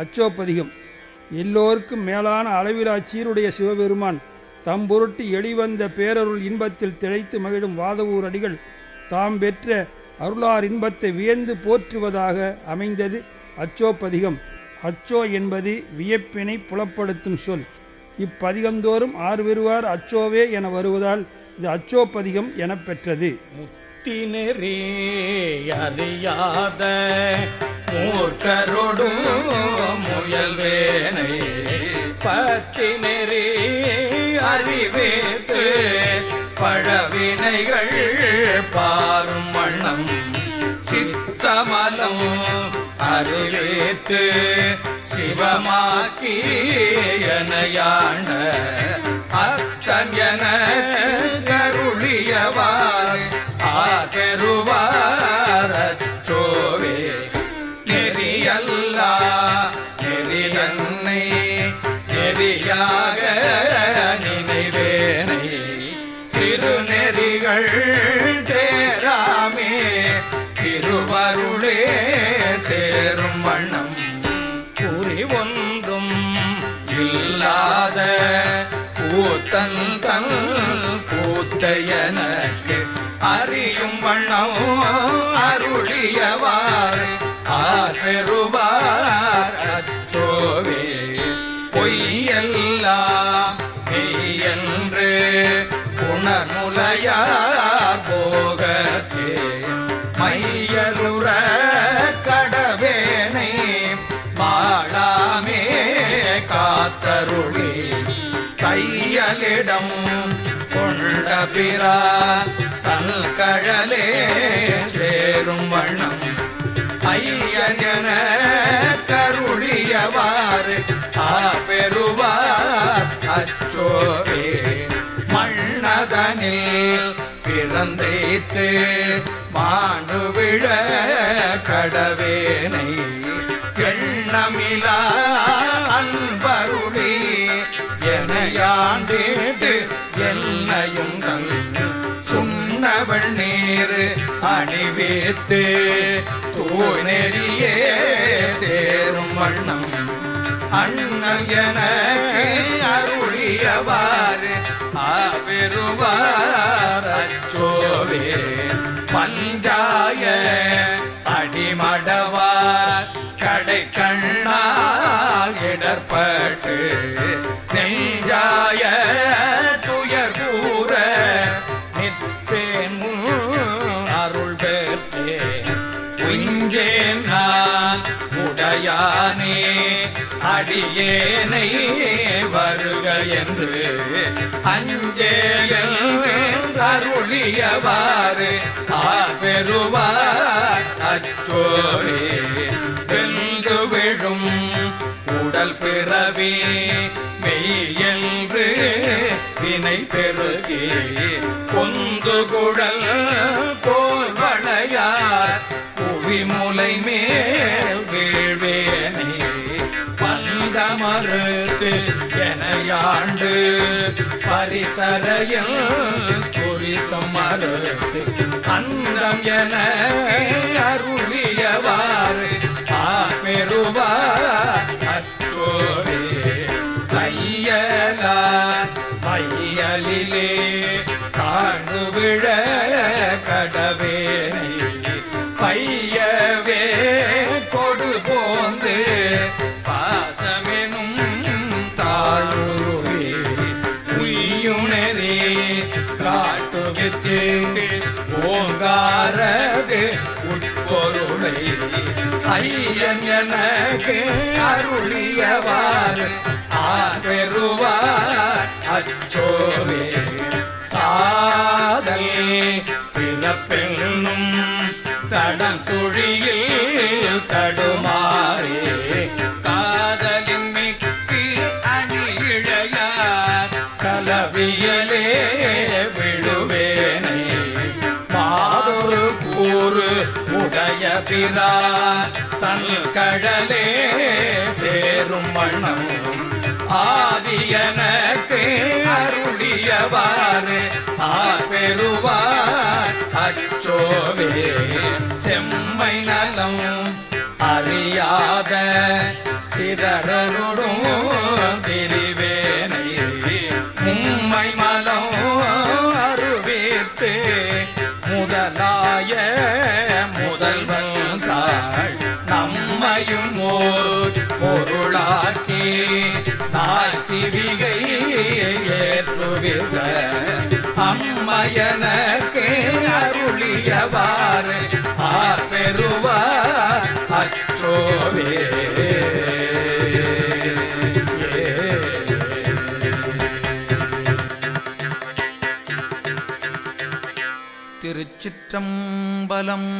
அச்சோப்பதிகம். எல்லோருக்கும் மேலான அளவிலா சீருடைய சிவபெருமான் தம் பொருட்டு எளிவந்த பேரருள் இன்பத்தில் திளைத்து மகிழும் வாதவூர் அடிகள் தாம் பெற்ற அருளார் இன்பத்தை வியந்து போற்றுவதாக அமைந்தது அச்சோப்பதிகம். அச்சோ என்பது வியப்பினை புலப்படுத்தும் சொல். இப்பதிகந்தோறும் ஆறுவருவார் அச்சோவே என வருவதால் இது அச்சோப்பதிகம் எனப்பெற்றது முத்தினரே அறியாத மூர்க்கரோடு முயல்வேனை நெறி அறிவேத்து பழவினைகள் பாரும் வண்ணம் சித்தமலம் அருளேத்து சிவமாக்கி எனையாண்ட அத்தன் என நினைவேனை சிறு சேராமே திருவருளே சேரும் வண்ணம் குறி ஒன்றும் இல்லாத கூத்தன் தன் கூத்தையனக்கு அறியும் வண்ணம் அருளியவாறு. ஆபெருவார் உணர்முலையார் போகத்தே மையலுற கடவேனை மாளாமே காத்தருளி. கையலிடம் கொண்ட பிறா தல் கழலே சேரும் வண்ணம். ஐயன கருளியவாறு ஆ பெறுவார் அச்சோவே மண்ணதனில் பிறந்தைத்து மாண்டு விழ கடவேனை எண்ணமிலா அன்பருளி எனையாண்டிட்டு என்னையும் தன் சுண்ணவள் நீர் அணிவித்து தூணெறியே சேரும் வண்ணம் அண்ணல் எனக்கு அருள் அருளியவாறு ஆபெருவார் அச்சோவே பஞ்சாய அடிமடவார். கடை கண்ணால் இடர்பட்டு நெஞ்சாய துயர் கூற நிற்பேன் முன் அருள் பெற்றேன். உஞ்சேன் நான் உடையானே அடியேனை வருக என்று அஞ்சேயல் அருளியவாறு. ஆபெருவார் அச்சோரே வென்று விழும் உடல் பிறவி மெய்யென்று வினை பெருகி கொந்து குழல் போல் வளையார் குவிமுலை மேல் பரிசரையும் பரிசரையில் குறிசம் மறுத்து அந்தம் என அருளியவாறு. காட்டுவித்து ஓங்காரது உட்பொருளை ஐயன் எனக்கு அருளியவாறு. ஆபெருவார் அச்சோவே சாதல் பிறப்பெண்ணும் தடம் சுழியில் தடுமா பிரான் தன் கடலே சேரும் வண்ணம் ஆதியனக்கு அருளியவாறு. ஆ பெறுவார் அச்சோவே செம்மை நலம் அறியாத சிதறருடும் திரிவேனை. உம்மை மலம் அருவித்து முதலாய முதல்வர் அம்மையனக்கு அருளியவாறு. ஆர் அச்சோவே திருச்சிற்றம்பலம்